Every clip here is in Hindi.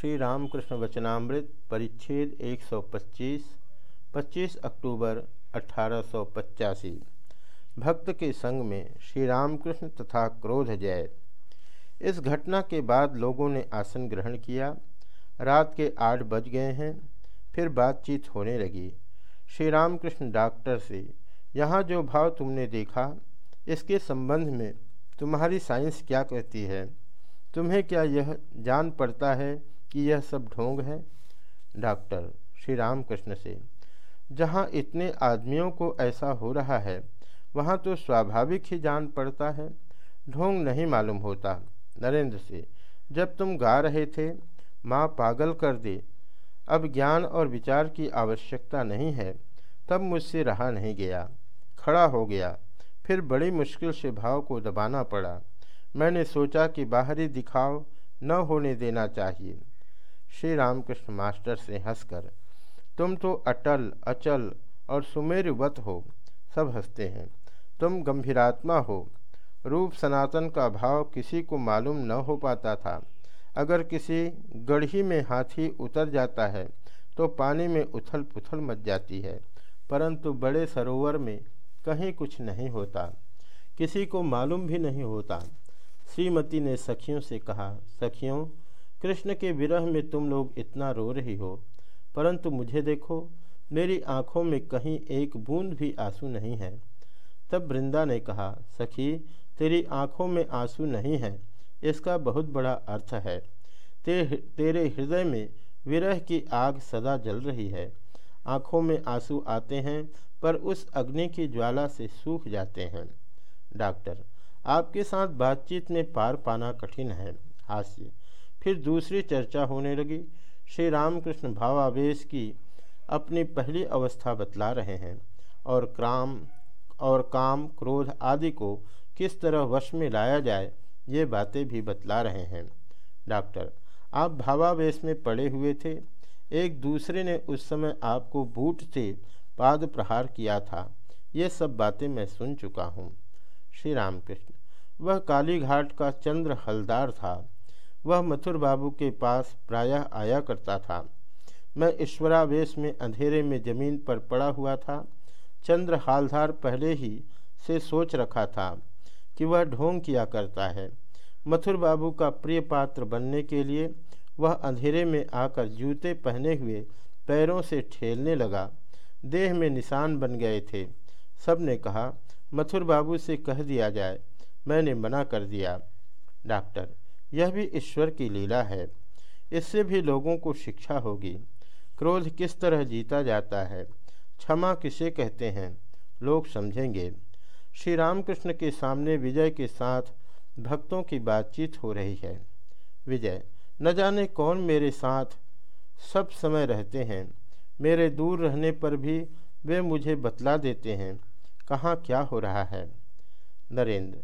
श्री रामकृष्ण वचनामृत, परिच्छेद 125 25 अक्टूबर अठारह सौ पचासी। भक्त के संग में श्री रामकृष्ण तथा क्रोध जय। इस घटना के बाद लोगों ने आसन ग्रहण किया। रात के आठ बज गए हैं, फिर बातचीत होने लगी। श्री रामकृष्ण डॉक्टर से, यहाँ जो भाव तुमने देखा, इसके संबंध में तुम्हारी साइंस क्या कहती है? तुम्हें क्या यह जान पड़ता है कि यह सब ढोंग है, डॉक्टर श्री राम कृष्ण से। जहाँ इतने आदमियों को ऐसा हो रहा है, वहाँ तो स्वाभाविक ही जान पड़ता है। ढोंग नहीं मालूम होता। नरेंद्र से, जब तुम गा रहे थे, माँ पागल कर दे। अब ज्ञान और विचार की आवश्यकता नहीं है, तब मुझसे रहा नहीं गया। खड़ा हो गया। फिर बड़ी मुश्किल से भाव को दबाना पड़ा। मैंने सोचा कि बाहरी दिखाव न होने देना चाहिए। श्री रामकृष्ण मास्टर से हंसकर, तुम तो अटल, अचल और सुमेरुवत हो, सब हँसते हैं। तुम गंभीरात्मा हो, रूप सनातन का भाव किसी को मालूम न हो पाता था। अगर किसी गढ़ी में हाथी उतर जाता है तो पानी में उथल पुथल मच जाती है, परंतु बड़े सरोवर में कहीं कुछ नहीं होता। किसी को मालूम भी नहीं होता। श्रीमती ने सखियों से कहा, सखियों कृष्ण के विरह में तुम लोग इतना रो रही हो परंतु मुझे देखो मेरी आँखों में कहीं एक बूंद भी आँसू नहीं है। तब वृंदा ने कहा सखी तेरी आँखों में आँसू नहीं है इसका बहुत बड़ा अर्थ है। ते, तेरे हृदय में विरह की आग सदा जल रही है। आँखों में आँसू आते हैं पर उस अग्नि की ज्वाला से सूख जाते हैं। डॉक्टर आपके साथ बातचीत में पार पाना कठिन है। हास्य फिर दूसरी चर्चा होने लगी। श्री रामकृष्ण भावावेश की अपनी पहली अवस्था बतला रहे हैं और क्राम और काम, क्रोध आदि को किस तरह वश में लाया जाए, ये बातें भी बतला रहे हैं। डॉक्टर, आप भावावेश में पड़े हुए थे। एक दूसरे ने उस समय आपको बूट से पाद प्रहार किया था। ये सब बातें मैं सुन चुका हूँ। श्री रामकृष्ण, वह कालीघाट का चंद्र हलदार था। वह मथुर बाबू के पास प्रायः आया करता था। मैं ईश्वरावेश में अंधेरे में ज़मीन पर पड़ा हुआ था। चंद्र हालधार पहले ही से सोच रखा था कि वह ढोंग किया करता है। मथुर बाबू का प्रिय पात्र बनने के लिए वह अंधेरे में आकर जूते पहने हुए पैरों से ठेलने लगा। देह में निशान बन गए थे। सबने कहा, मथुर बाबू से कह दिया जाए। मैंने मना कर दिया। डॉक्टर यह भी ईश्वर की लीला है। इससे भी लोगों को शिक्षा होगी। क्रोध किस तरह जीता जाता है? क्षमा किसे कहते हैं? लोग समझेंगे। श्री रामकृष्ण के सामने विजय के साथ भक्तों की बातचीत हो रही है। विजय, न जाने कौन मेरे साथ सब समय रहते हैं। मेरे दूर रहने पर भी वे मुझे बतला देते हैं। कहाँ क्या हो रहा है? नरेंद्र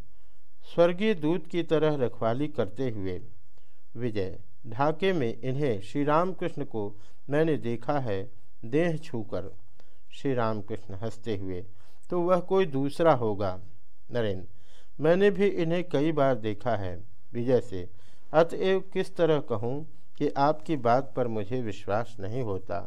स्वर्गीय दूत की तरह रखवाली करते हुए, विजय, ढाके में इन्हें श्री रामकृष्ण को मैंने देखा है, देह छूकर। श्री रामकृष्ण हँसते हुए तो वह कोई दूसरा होगा? नरेंद्र मैंने भी इन्हें कई बार देखा है। विजय से, अतएव किस तरह कहूँ कि आपकी बात पर मुझे विश्वास नहीं होता?